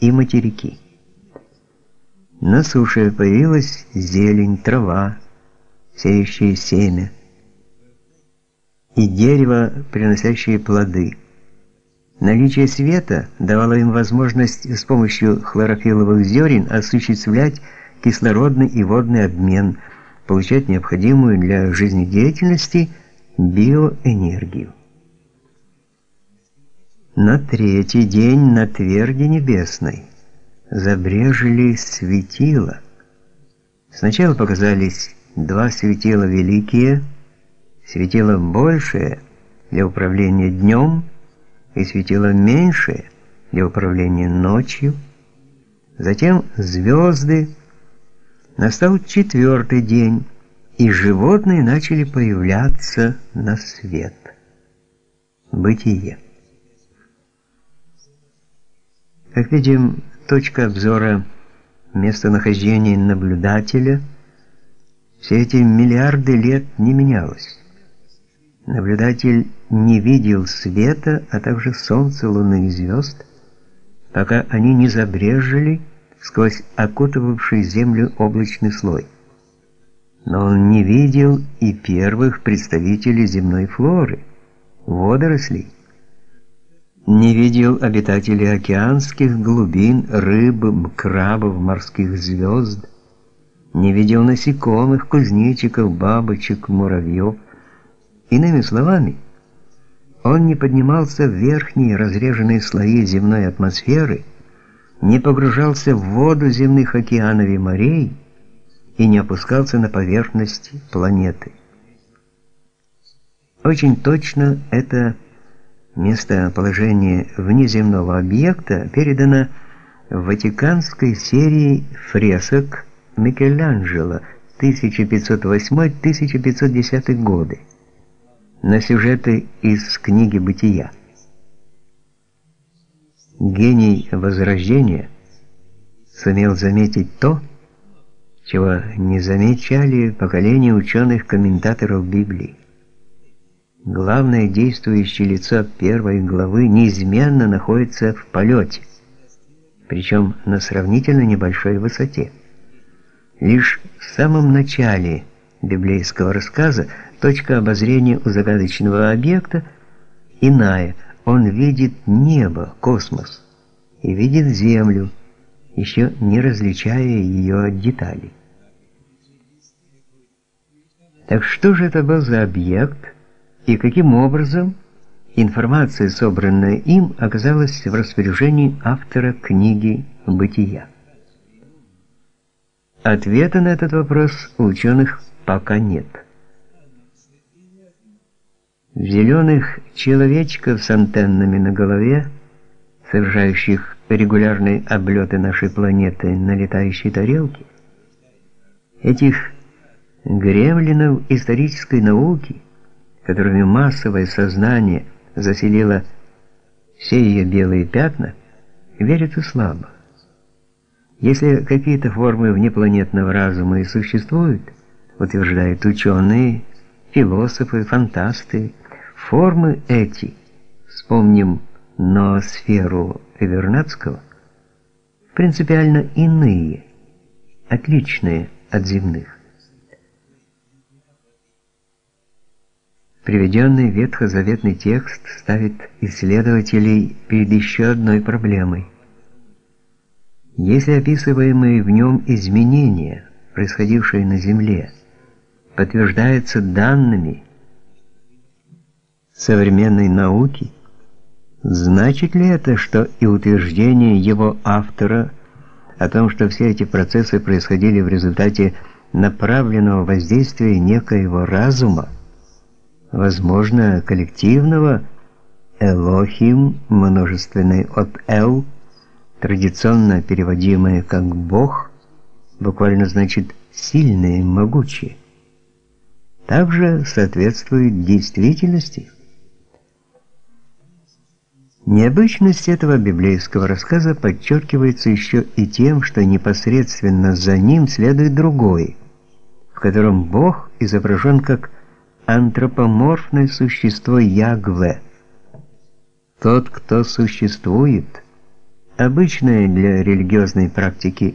и материки. На суше появилась зелень, трава, сеющие семя, и дерево, приносящее плоды. Наличие света давало им возможность с помощью хлорофилловых зерен осуществлять кислородный и водный обмен, получать необходимую для жизнедеятельности биоэнергию. На третий день на тверди небесной забрежили светила. Сначала показались два светила великие, светило большее для управления днем и светило меньшее для управления ночью. Затем звезды. Настал четвертый день, и животные начали появляться на свет. Бытие. Как видим, точка обзора местонахождения наблюдателя все эти миллиарды лет не менялась. Наблюдатель не видел света, а также солнца, луны и звезд, пока они не забрежили сквозь окутывавший землю облачный слой. Но он не видел и первых представителей земной флоры, водорослей, не видел обитателей океанских глубин, рыб, крабов, морских звезд, не видел насекомых, кузнечиков, бабочек, муравьев. Иными словами, он не поднимался в верхние разреженные слои земной атмосферы, не погружался в воду земных океанов и морей и не опускался на поверхность планеты. Очень точно это Местоположение внеземного объекта передано в Ватиканской серии фресок Микеланджело 1508-1510 годы на сюжеты из книги «Бытия». Гений Возрождения сумел заметить то, чего не замечали поколения ученых-комментаторов Библии. Главное действующее лицо первой главы неизменно находится в полете, причем на сравнительно небольшой высоте. Лишь в самом начале библейского рассказа точка обозрения у загадочного объекта иная. Он видит небо, космос, и видит Землю, еще не различая ее деталей. Так что же это был за объект, и каким образом информация, собранная им, оказалась в распоряжении автора книги «Бытия». Ответа на этот вопрос у ученых пока нет. В зеленых человечков с антеннами на голове, совершающих регулярные облеты нашей планеты на летающей тарелке, этих гремлинов исторической науки – которыми массовое сознание заселило все ее белые пятна, верится слабо. Если какие-то формы внепланетного разума и существуют, утверждают ученые, философы, фантасты, формы эти, вспомним ноосферу Вернадского, принципиально иные, отличные от земных. Приведенный ветхозаветный текст ставит исследователей перед еще одной проблемой. Если описываемые в нем изменения, происходившие на Земле, подтверждаются данными современной науки, значит ли это, что и утверждение его автора о том, что все эти процессы происходили в результате направленного воздействия некоего разума, возможно, коллективного Элохим, множественный от Эл, традиционно переводимое как Бог, буквально значит сильный, могучий, также соответствует действительности. Необычность этого библейского рассказа подчеркивается еще и тем, что непосредственно за ним следует другой, в котором Бог изображен как антропоморфное существо Ягве. Тот, кто существует, Обычное для религиозной практики